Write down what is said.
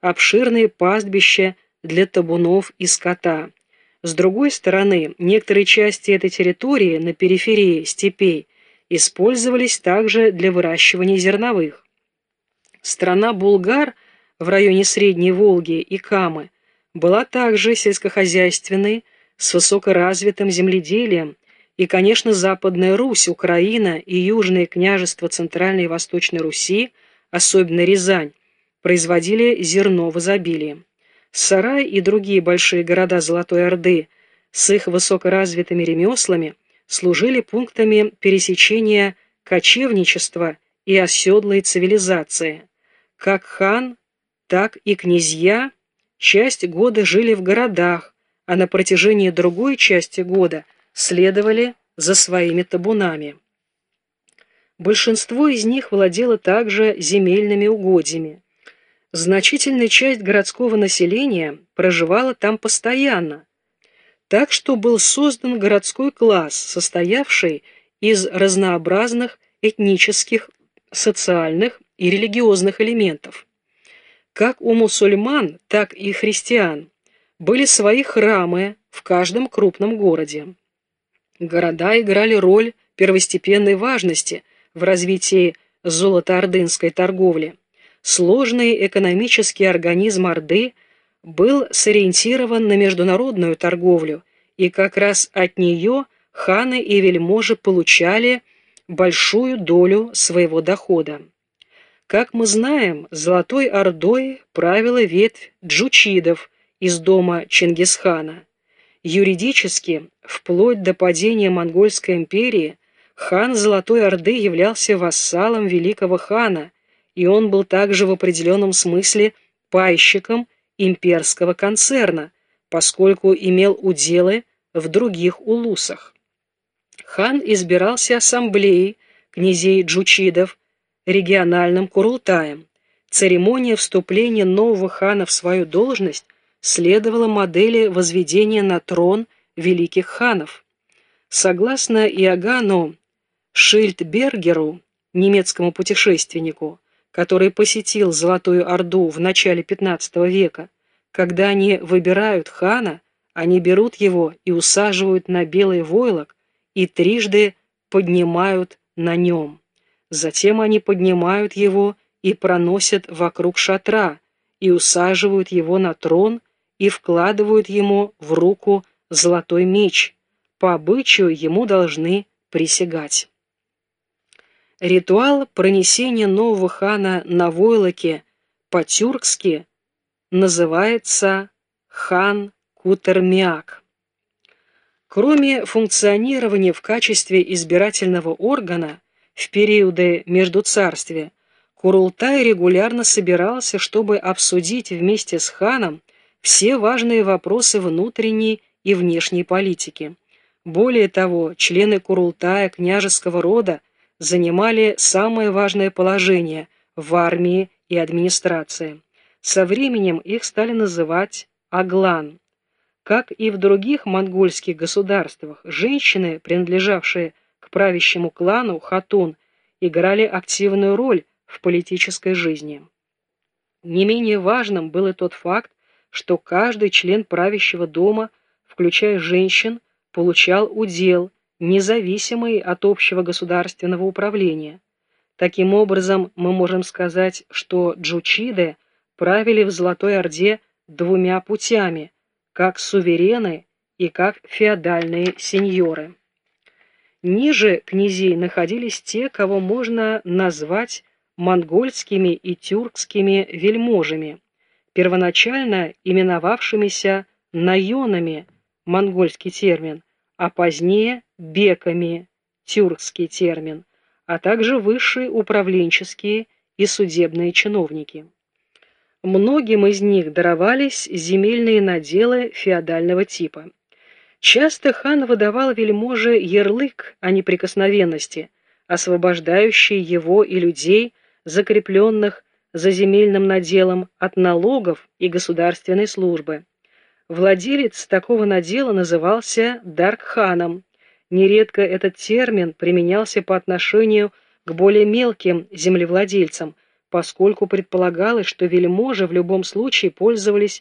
обширные пастбища для табунов и скота. С другой стороны, некоторые части этой территории на периферии степей использовались также для выращивания зерновых. Страна Булгар в районе Средней Волги и Камы была также сельскохозяйственной, с высокоразвитым земледелием, и, конечно, Западная Русь, Украина и Южные княжества Центральной и Восточной Руси, особенно Рязань, производили зерно в изобилии. Сарай и другие большие города Золотой Орды с их высокоразвитыми ремеслами служили пунктами пересечения кочевничества и оседлой цивилизации. Как хан, так и князья часть года жили в городах, а на протяжении другой части года следовали за своими табунами. Большинство из них владело также земельными угодьями. Значительная часть городского населения проживала там постоянно, так что был создан городской класс, состоявший из разнообразных этнических, социальных и религиозных элементов. Как у мусульман, так и христиан были свои храмы в каждом крупном городе. Города играли роль первостепенной важности в развитии золотоордынской торговли. Сложный экономический организм Орды был сориентирован на международную торговлю, и как раз от нее ханы и вельможи получали большую долю своего дохода. Как мы знаем, Золотой Ордой правила ветвь джучидов – из дома Чингисхана. Юридически, вплоть до падения Монгольской империи, хан Золотой Орды являлся вассалом великого хана, и он был также в определенном смысле пайщиком имперского концерна, поскольку имел уделы в других улусах. Хан избирался ассамблеей князей джучидов, региональным курултаем. Церемония вступления нового хана в свою должность следовала модели возведения на трон великих ханов. Согласно Иоганну Шильдбергеру, немецкому путешественнику, который посетил Золотую Орду в начале XV века, когда они выбирают хана, они берут его и усаживают на белый войлок и трижды поднимают на нем. Затем они поднимают его и проносят вокруг шатра и усаживают его на трон и вкладывают ему в руку золотой меч. По обычаю ему должны присягать. Ритуал пронесения нового хана на войлоке по-тюркски называется хан Кутермиак. Кроме функционирования в качестве избирательного органа в периоды междуцарствия, Курултай регулярно собирался, чтобы обсудить вместе с ханом все важные вопросы внутренней и внешней политики. Более того, члены Курултая княжеского рода занимали самое важное положение в армии и администрации. Со временем их стали называть Аглан. Как и в других монгольских государствах, женщины, принадлежавшие к правящему клану Хатун, играли активную роль в политической жизни. Не менее важным был и тот факт, что каждый член правящего дома, включая женщин, получал удел, независимый от общего государственного управления. Таким образом, мы можем сказать, что джучиды правили в Золотой Орде двумя путями, как суверены и как феодальные сеньоры. Ниже князей находились те, кого можно назвать монгольскими и тюркскими вельможами, первоначально именовавшимися наёнами, монгольский термин, а позднее беками, тюркский термин, а также высшие управленческие и судебные чиновники. Многим из них даровались земельные наделы феодального типа. Часто хан выдавал вельможе ярлык о неприкосновенности, освобождающий его и людей, закрепленных за земельным наделом от налогов и государственной службы. Владелец такого надела назывался Даркханом. Нередко этот термин применялся по отношению к более мелким землевладельцам, поскольку предполагалось, что вельможи в любом случае пользовались